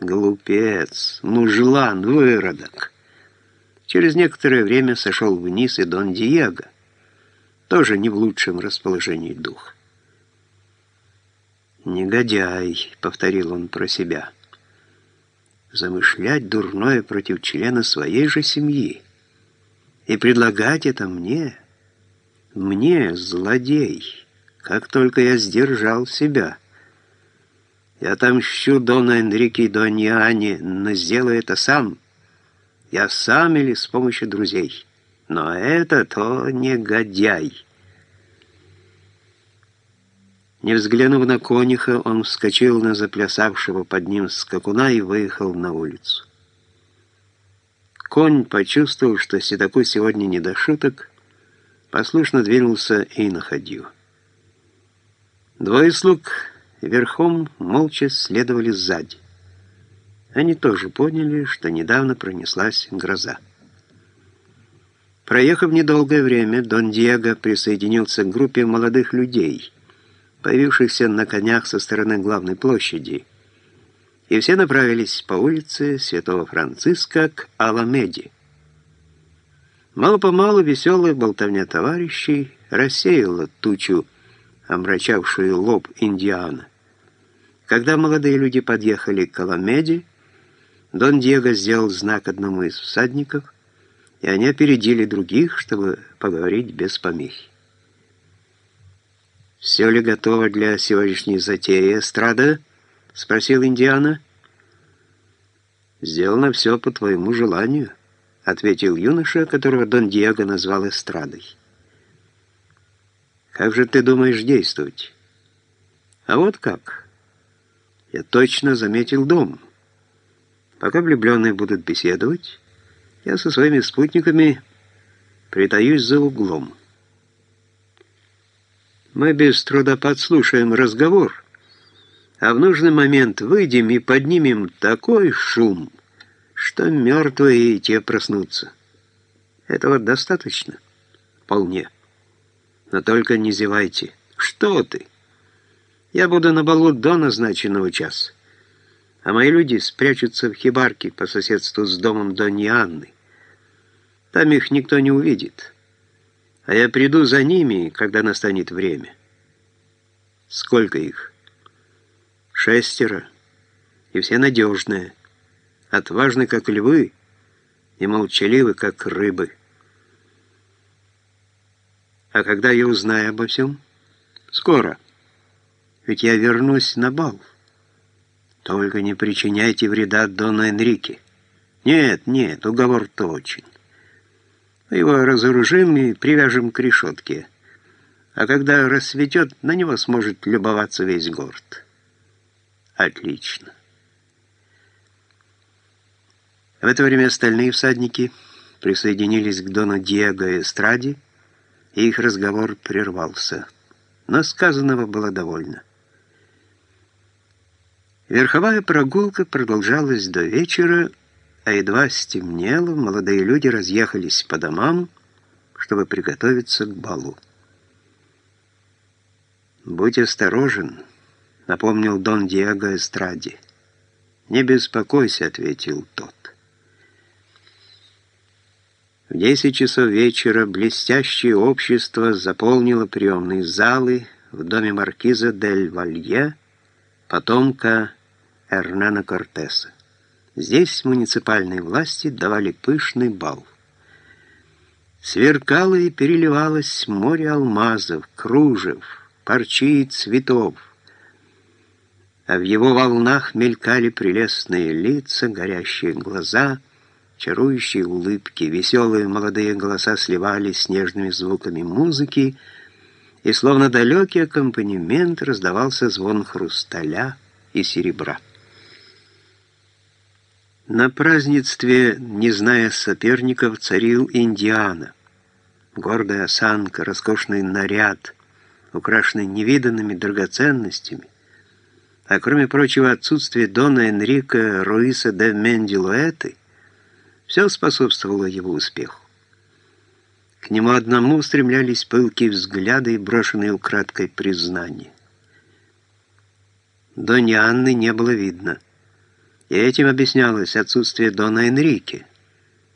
Глупец, мужлан, выродок. Через некоторое время сошел вниз и Дон Диего, тоже не в лучшем расположении духа. «Негодяй», — повторил он про себя, — «замышлять дурное против члена своей же семьи и предлагать это мне, мне, злодей, как только я сдержал себя». Я отомщу Дона Энрике и Доне Ане, но сделаю это сам. Я сам или с помощью друзей. Но это то негодяй. Не взглянув на конюха, он вскочил на заплясавшего под ним скакуна и выехал на улицу. Конь почувствовал, что Седоку сегодня не до шуток, послушно двинулся и находил. Двое слуг верхом молча следовали сзади. Они тоже поняли, что недавно пронеслась гроза. Проехав недолгое время, Дон Диего присоединился к группе молодых людей, появившихся на конях со стороны главной площади, и все направились по улице Святого Франциска к Аламеде. Мало-помалу веселая болтовня товарищей рассеяла тучу, омрачавшую лоб Индиана. Когда молодые люди подъехали к Аламеде, Дон Диего сделал знак одному из всадников, и они опередили других, чтобы поговорить без помехи. «Все ли готово для сегодняшней затеи, Эстрада?» — спросил Индиана. «Сделано все по твоему желанию», — ответил юноша, которого Дон Диего назвал Эстрадой. Как же ты думаешь действовать? А вот как. Я точно заметил дом. Пока влюбленные будут беседовать, я со своими спутниками притаюсь за углом. Мы без труда подслушаем разговор, а в нужный момент выйдем и поднимем такой шум, что мертвые и те проснутся. Этого достаточно? Вполне. Но только не зевайте. Что ты? Я буду на балу до назначенного часа. А мои люди спрячутся в хибарке по соседству с домом Доньи Анны. Там их никто не увидит. А я приду за ними, когда настанет время. Сколько их? Шестеро. И все надежные. Отважны, как львы, и молчаливы, как рыбы. А когда я узнаю обо всем? Скоро. Ведь я вернусь на бал. Только не причиняйте вреда Дону Энрике. Нет, нет, уговор точен. Его разоружим и привяжем к решетке. А когда рассветет, на него сможет любоваться весь город. Отлично. В это время остальные всадники присоединились к Дону Диего Эстраде, и их разговор прервался. Но сказанного было довольно. Верховая прогулка продолжалась до вечера, а едва стемнело, молодые люди разъехались по домам, чтобы приготовиться к балу. «Будь осторожен», — напомнил Дон Диего Эстради. «Не беспокойся», — ответил тот. В 10 часов вечера блестящее общество заполнило приемные залы в доме маркиза дель Валье, потомка Эрнана Кортеса. Здесь муниципальные власти давали пышный бал. Сверкало и переливалось море алмазов, кружев, парчи и цветов, а в его волнах мелькали прелестные лица, горящие глаза — чарующие улыбки, веселые молодые голоса сливались с нежными звуками музыки, и словно далекий аккомпанемент раздавался звон хрусталя и серебра. На празднестве, не зная соперников, царил Индиана. Гордая осанка, роскошный наряд, украшенный невиданными драгоценностями, а кроме прочего отсутствие Дона Энрико Руиса де Мендилуэты — все способствовало его успеху. К нему одному устремлялись пылкие взгляды и брошенные украдкой признания. Дони Анны не было видно. И этим объяснялось отсутствие Дона Энрике.